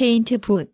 페인트 붓